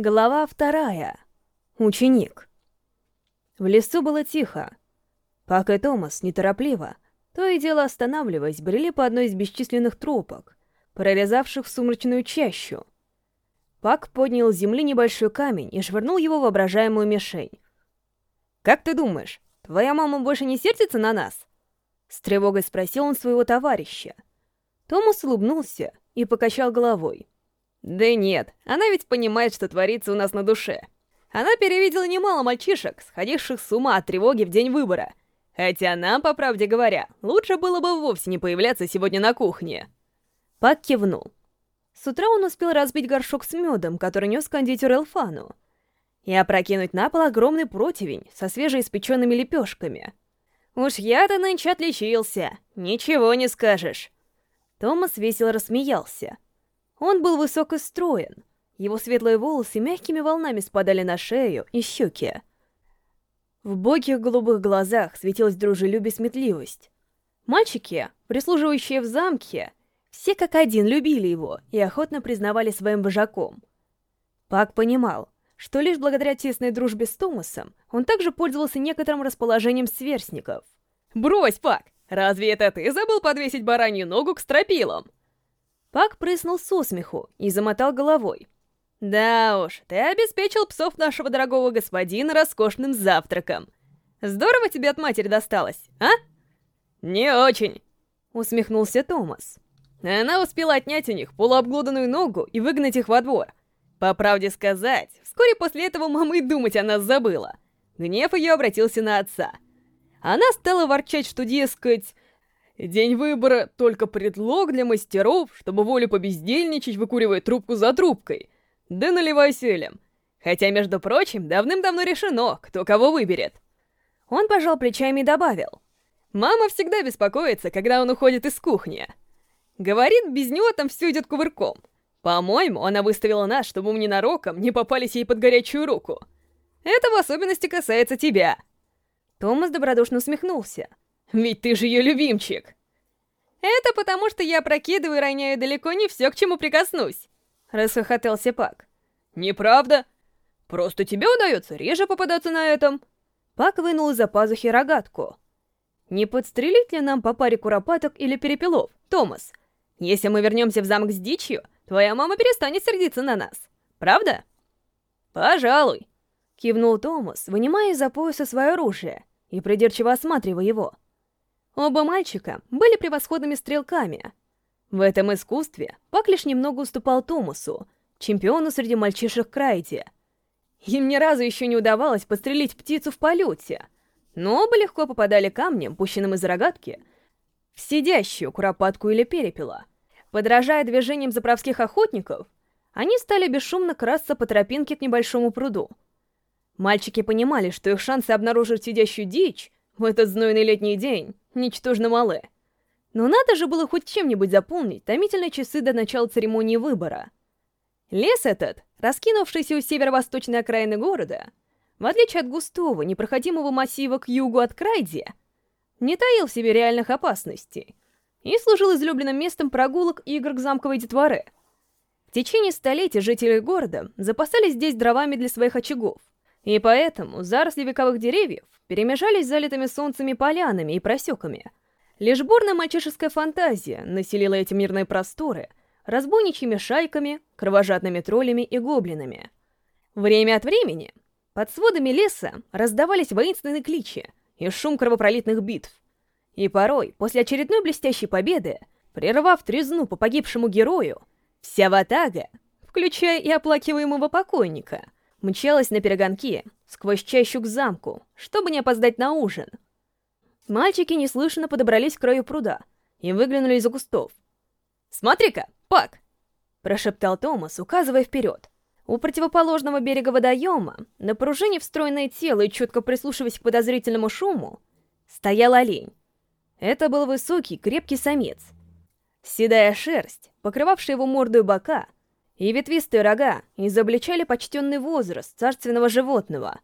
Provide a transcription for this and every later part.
Глава вторая. Ученик. В лесу было тихо. Пак и Томас неторопливо, то и дело останавливаясь, брели по одной из бесчисленных тропок, прорезавших сумрачную чащу. Пак поднял с земли небольшой камень и швырнул его в воображаемую мишень. «Как ты думаешь, твоя мама больше не сердится на нас?» С тревогой спросил он своего товарища. Томас улыбнулся и покачал головой. Да нет, она ведь понимает, что творится у нас на душе. Она перевидела немало мальчишек, сходивших с ума от тревоги в день выбора. Хотя нам, по правде говоря, лучше было бы вовсе не появляться сегодня на кухне. Пак кивнул. С утра он успел разбить горшок с медом, который нес кондитер Элфану, и опрокинуть на пол огромный противень со свежеиспеченными лепешками. Уж я-то нынче отличился, ничего не скажешь. Томас весело рассмеялся. Он был высок и строен. Его светлые волосы мягкими волнами спадали на шею и щеки. В боких голубых глазах светилась дружелюбие и сметливость. Мальчики, прислуживающие в замке, все как один любили его и охотно признавали своим вожаком. Пак понимал, что лишь благодаря тесной дружбе с Томасом он также пользовался некоторым расположением сверстников. «Брось, Пак! Разве это ты забыл подвесить баранью ногу к стропилам?» Пак прыснул со смеху и замотал головой. «Да уж, ты обеспечил псов нашего дорогого господина роскошным завтраком. Здорово тебе от матери досталось, а?» «Не очень», — усмехнулся Томас. Она успела отнять у них полуобглоданную ногу и выгнать их во двор. По правде сказать, вскоре после этого мама и думать о нас забыла. Гнев ее обратился на отца. Она стала ворчать, что, дескать, День выбора — только предлог для мастеров, чтобы волю побездельничать, выкуривая трубку за трубкой. Да наливай селем. Хотя, между прочим, давным-давно решено, кто кого выберет. Он пожал плечами и добавил. Мама всегда беспокоится, когда он уходит из кухни. Говорит, без него там все идет кувырком. По-моему, она выставила нас, чтобы мы ненароком не попались ей под горячую руку. Это в особенности касается тебя. Томас добродушно усмехнулся. Ведь ты же ее любимчик. Это потому, что я прокидываю и роняю далеко не все, к чему прикоснусь. Расхохотался Пак. Неправда. Просто тебе удается реже попадаться на этом. Пак вынул из-за пазухи рогатку. Не подстрелить ли нам по паре куропаток или перепелов, Томас? Если мы вернемся в замок с дичью, твоя мама перестанет сердиться на нас. Правда? Пожалуй. Кивнул Томас, вынимая из-за пояса свое оружие и придирчиво осматривая его. Оба мальчика были превосходными стрелками. В этом искусстве Пак лишь немного уступал Томасу, чемпиону среди мальчишек Крайди. Им ни разу еще не удавалось подстрелить птицу в полете, но оба легко попадали камнем, пущенным из рогатки, в сидящую куропатку или перепела. Подражая движениям заправских охотников, они стали бесшумно красться по тропинке к небольшому пруду. Мальчики понимали, что их шансы обнаружить сидящую дичь в этот знойный летний день ничтожно малы. Но надо же было хоть чем-нибудь заполнить томительные часы до начала церемонии выбора. Лес этот, раскинувшийся у северо-восточной окраины города, в отличие от густого, непроходимого массива к югу от Крайди, не таил в себе реальных опасностей и служил излюбленным местом прогулок и игр к замковой детворе. В течение столетий жители города запасались здесь дровами для своих очагов, и поэтому заросли вековых деревьев перемежались залитыми солнцами полянами и просеками. Лишь бурная мальчишеская фантазия населила эти мирные просторы разбойничьими шайками, кровожадными троллями и гоблинами. Время от времени под сводами леса раздавались воинственные кличи и шум кровопролитных битв. И порой, после очередной блестящей победы, прервав трезну по погибшему герою, вся ватага, включая и оплакиваемого покойника — мчалась на перегонки сквозь чащу к замку, чтобы не опоздать на ужин. Мальчики неслышно подобрались к краю пруда и выглянули из-за кустов. «Смотри-ка, Пак!» — прошептал Томас, указывая вперед. У противоположного берега водоема, на пружине встроенное тело и чутко прислушиваясь к подозрительному шуму, стоял олень. Это был высокий, крепкий самец. Седая шерсть, покрывавшая его морду и бока, и ветвистые рога изобличали почтенный возраст царственного животного.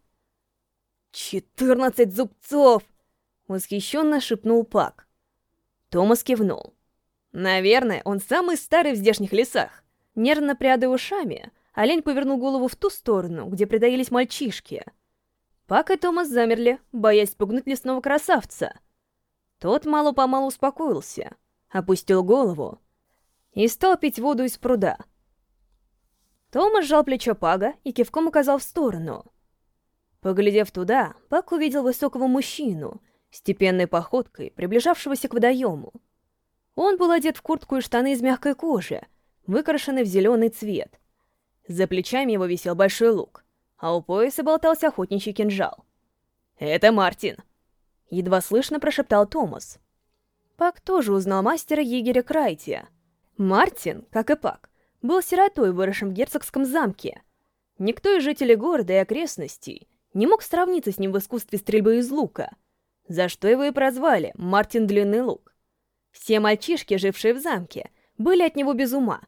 «Четырнадцать зубцов!» — восхищенно шепнул Пак. Томас кивнул. «Наверное, он самый старый в здешних лесах». Нервно прядая ушами, олень повернул голову в ту сторону, где притаились мальчишки. Пак и Томас замерли, боясь спугнуть лесного красавца. Тот мало-помалу успокоился, опустил голову и стал пить воду из пруда. Томас сжал плечо Пага и кивком указал в сторону. Поглядев туда, Пак увидел высокого мужчину, степенной походкой, приближавшегося к водоему. Он был одет в куртку и штаны из мягкой кожи, выкрашенный в зеленый цвет. За плечами его висел большой лук, а у пояса болтался охотничий кинжал. «Это Мартин!» — едва слышно прошептал Томас. Пак тоже узнал мастера егеря Крайтия. Мартин, как и Пак, был сиротой, выросшим в герцогском замке. Никто из жителей города и окрестностей не мог сравниться с ним в искусстве стрельбы из лука, за что его и прозвали Мартин Длинный Лук. Все мальчишки, жившие в замке, были от него без ума,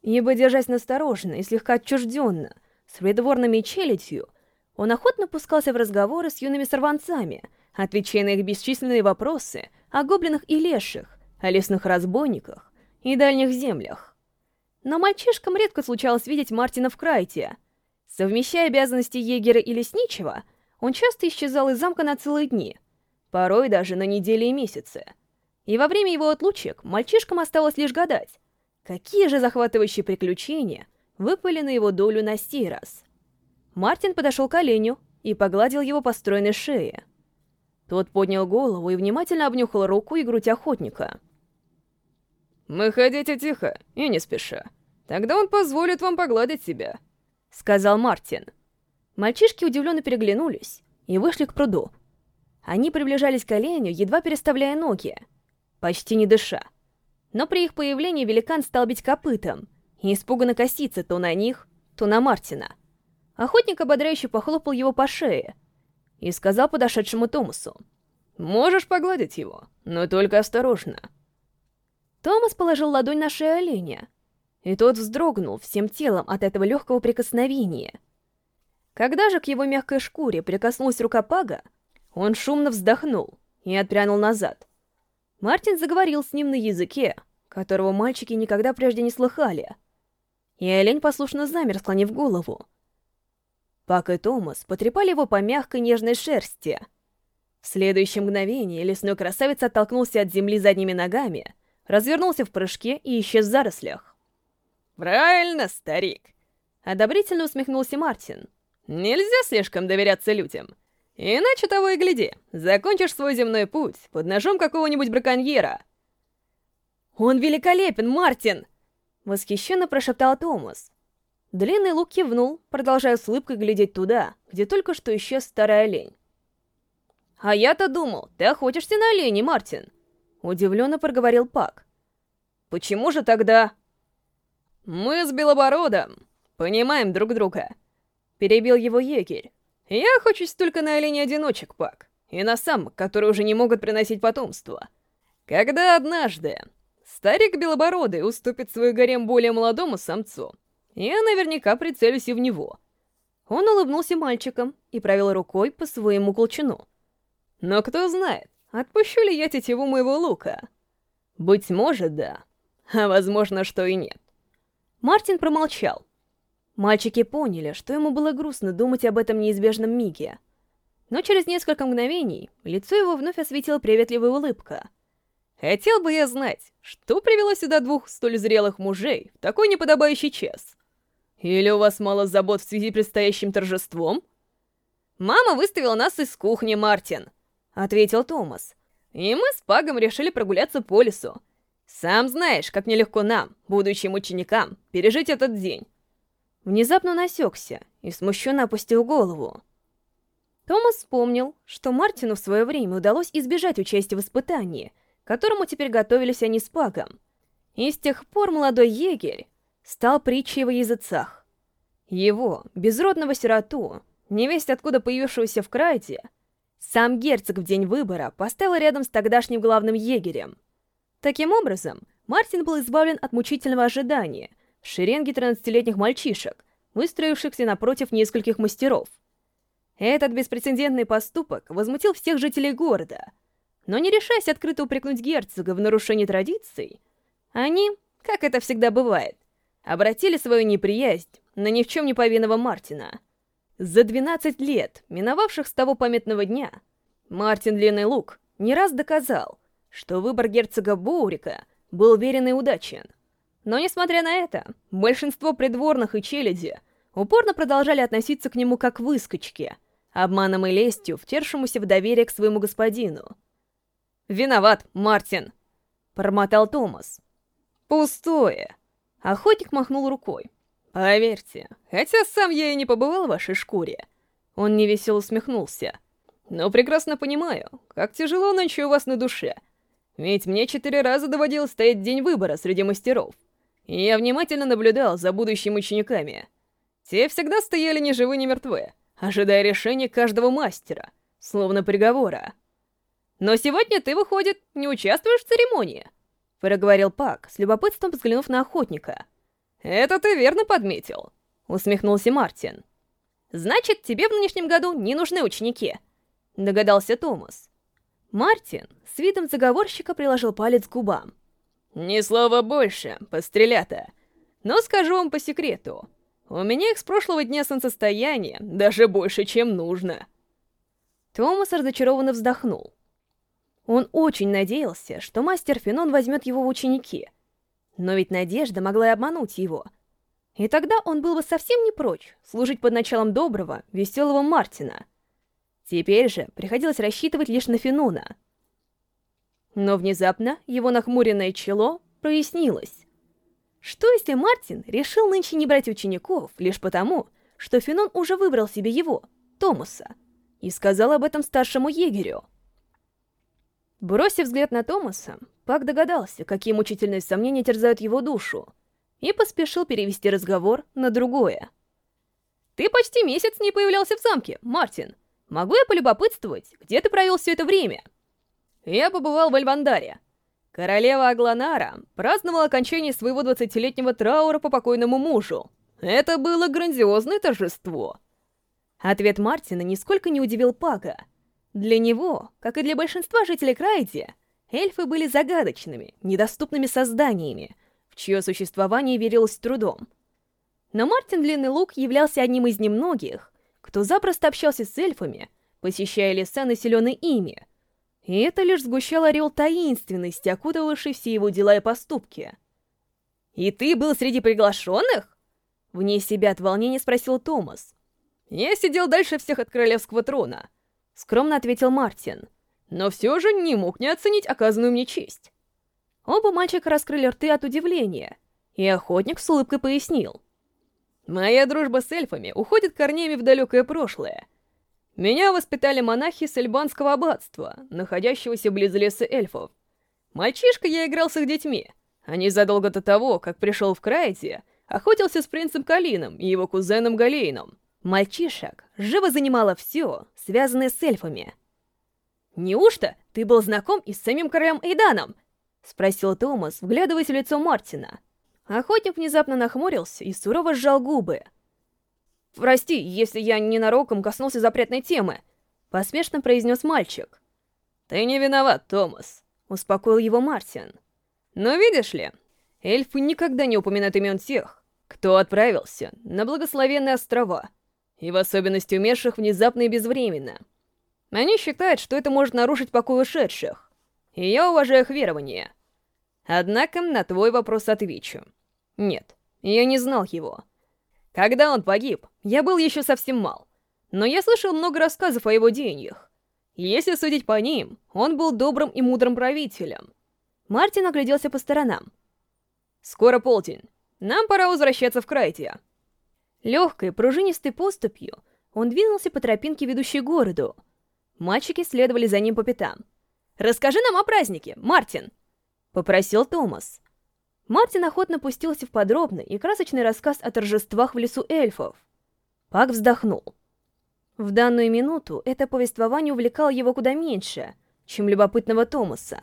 ибо, держась настороженно и слегка отчужденно, с придворными челядью, он охотно пускался в разговоры с юными сорванцами, отвечая на их бесчисленные вопросы о гоблинах и леших, о лесных разбойниках и дальних землях. Но мальчишкам редко случалось видеть Мартина в Крайте. Совмещая обязанности егера и лесничего, он часто исчезал из замка на целые дни, порой даже на недели и месяцы. И во время его отлучек мальчишкам осталось лишь гадать, какие же захватывающие приключения выпали на его долю на сей раз. Мартин подошел к оленю и погладил его по стройной шее. Тот поднял голову и внимательно обнюхал руку и грудь охотника — «Мы ходите тихо и не спеша. Тогда он позволит вам погладить себя», — сказал Мартин. Мальчишки удивленно переглянулись и вышли к пруду. Они приближались к оленю, едва переставляя ноги, почти не дыша. Но при их появлении великан стал бить копытом и испуганно коситься то на них, то на Мартина. Охотник ободряюще похлопал его по шее и сказал подошедшему Томасу, «Можешь погладить его, но только осторожно». Томас положил ладонь на шею оленя, и тот вздрогнул всем телом от этого легкого прикосновения. Когда же к его мягкой шкуре прикоснулась рука Пага, он шумно вздохнул и отпрянул назад. Мартин заговорил с ним на языке, которого мальчики никогда прежде не слыхали. И олень послушно замер, склонив голову. Пак и Томас потрепали его по мягкой нежной шерсти. В следующее мгновение лесной красавец оттолкнулся от земли задними ногами — развернулся в прыжке и исчез в зарослях. «Правильно, старик!» — одобрительно усмехнулся Мартин. «Нельзя слишком доверяться людям. Иначе того и гляди, закончишь свой земной путь под ножом какого-нибудь браконьера». «Он великолепен, Мартин!» — восхищенно прошептал Томас. Длинный лук кивнул, продолжая с улыбкой глядеть туда, где только что исчез старый олень. «А я-то думал, ты охотишься на оленей, Мартин!» Удивленно проговорил Пак. «Почему же тогда...» «Мы с Белобородом понимаем друг друга», — перебил его егерь. «Я охочусь только на оленей-одиночек, Пак, и на самок, которые уже не могут приносить потомство. Когда однажды старик Белобородый уступит свой гарем более молодому самцу, я наверняка прицелюсь и в него». Он улыбнулся мальчиком и провел рукой по своему колчану. «Но кто знает, Отпущу ли я тетиву моего лука? Быть может, да. А возможно, что и нет. Мартин промолчал. Мальчики поняли, что ему было грустно думать об этом неизбежном миге. Но через несколько мгновений лицо его вновь осветила приветливая улыбка. «Хотел бы я знать, что привело сюда двух столь зрелых мужей в такой неподобающий час? Или у вас мало забот в связи с предстоящим торжеством?» «Мама выставила нас из кухни, Мартин», — ответил Томас. «И мы с Пагом решили прогуляться по лесу. Сам знаешь, как нелегко нам, будущим ученикам, пережить этот день». Внезапно насекся и смущенно опустил голову. Томас вспомнил, что Мартину в свое время удалось избежать участия в испытании, к которому теперь готовились они с Пагом. И с тех пор молодой егерь стал притчей во языцах. Его, безродного сироту, невесть откуда появившегося в Крайте, сам герцог в день выбора поставил рядом с тогдашним главным егерем. Таким образом, Мартин был избавлен от мучительного ожидания в шеренге 13-летних мальчишек, выстроившихся напротив нескольких мастеров. Этот беспрецедентный поступок возмутил всех жителей города, но не решаясь открыто упрекнуть герцога в нарушении традиций, они, как это всегда бывает, обратили свою неприязнь на ни в чем не повинного Мартина. За 12 лет, миновавших с того памятного дня, Мартин Длинный Лук не раз доказал, что выбор герцога Боурика был верен и удачен. Но, несмотря на это, большинство придворных и челяди упорно продолжали относиться к нему как выскочке, обманом и лестью, втершемуся в доверие к своему господину. «Виноват, Мартин!» — промотал Томас. «Пустое!» — охотник махнул рукой. «Поверьте, хотя сам я и не побывал в вашей шкуре». Он невесело усмехнулся. «Но прекрасно понимаю, как тяжело ночью у вас на душе. Ведь мне четыре раза доводилось стоять день выбора среди мастеров. И я внимательно наблюдал за будущими учениками. Те всегда стояли ни живы, ни мертвы, ожидая решения каждого мастера, словно приговора. «Но сегодня ты, выходит, не участвуешь в церемонии», — проговорил Пак, с любопытством взглянув на охотника. «Это ты верно подметил», — усмехнулся Мартин. «Значит, тебе в нынешнем году не нужны ученики», — догадался Томас. Мартин с видом заговорщика приложил палец к губам. «Ни слова больше, пострелята. Но скажу вам по секрету. У меня их с прошлого дня солнцестояние даже больше, чем нужно». Томас разочарованно вздохнул. Он очень надеялся, что мастер Фенон возьмет его в ученики. Но ведь надежда могла и обмануть его. И тогда он был бы совсем не прочь служить под началом доброго, веселого Мартина. Теперь же приходилось рассчитывать лишь на Фенона — но внезапно его нахмуренное чело прояснилось. Что если Мартин решил нынче не брать учеников лишь потому, что Фенон уже выбрал себе его, Томаса, и сказал об этом старшему егерю? Бросив взгляд на Томаса, Пак догадался, какие мучительные сомнения терзают его душу, и поспешил перевести разговор на другое. «Ты почти месяц не появлялся в замке, Мартин. Могу я полюбопытствовать, где ты провел все это время?» я побывал в Альвандаре. Королева Агланара праздновала окончание своего двадцатилетнего траура по покойному мужу. Это было грандиозное торжество. Ответ Мартина нисколько не удивил Пага. Для него, как и для большинства жителей Крайди, эльфы были загадочными, недоступными созданиями, в чье существование верилось трудом. Но Мартин Длинный Лук являлся одним из немногих, кто запросто общался с эльфами, посещая леса, населенные ими, и это лишь сгущало орел таинственности, окутывавший все его дела и поступки. «И ты был среди приглашенных?» Вне себя от волнения спросил Томас. «Я сидел дальше всех от королевского трона», — скромно ответил Мартин. «Но все же не мог не оценить оказанную мне честь». Оба мальчика раскрыли рты от удивления, и охотник с улыбкой пояснил. «Моя дружба с эльфами уходит корнями в далекое прошлое, меня воспитали монахи с Эльбанского аббатства, находящегося близ леса эльфов. Мальчишка я играл с их детьми. Они задолго до того, как пришел в Крайте, охотился с принцем Калином и его кузеном Галейном. Мальчишек живо занимало все, связанное с эльфами. «Неужто ты был знаком и с самим королем Эйданом?» — спросил Томас, вглядываясь в лицо Мартина. Охотник внезапно нахмурился и сурово сжал губы. «Прости, если я ненароком коснулся запретной темы», — посмешно произнес мальчик. «Ты не виноват, Томас», — успокоил его Мартин. «Но видишь ли, эльфы никогда не упоминают имен тех, кто отправился на благословенные острова, и в особенности умерших внезапно и безвременно. Они считают, что это может нарушить покой ушедших, и я уважаю их верование. Однако на твой вопрос отвечу. Нет, я не знал его». Когда он погиб, я был еще совсем мал, но я слышал много рассказов о его деяниях. Если судить по ним, он был добрым и мудрым правителем. Мартин огляделся по сторонам. «Скоро полдень. Нам пора возвращаться в Крайтия». Легкой, пружинистой поступью он двинулся по тропинке, ведущей к городу. Мальчики следовали за ним по пятам. «Расскажи нам о празднике, Мартин!» — попросил Томас. Мартин охотно пустился в подробный и красочный рассказ о торжествах в лесу эльфов. Пак вздохнул. В данную минуту это повествование увлекало его куда меньше, чем любопытного Томаса.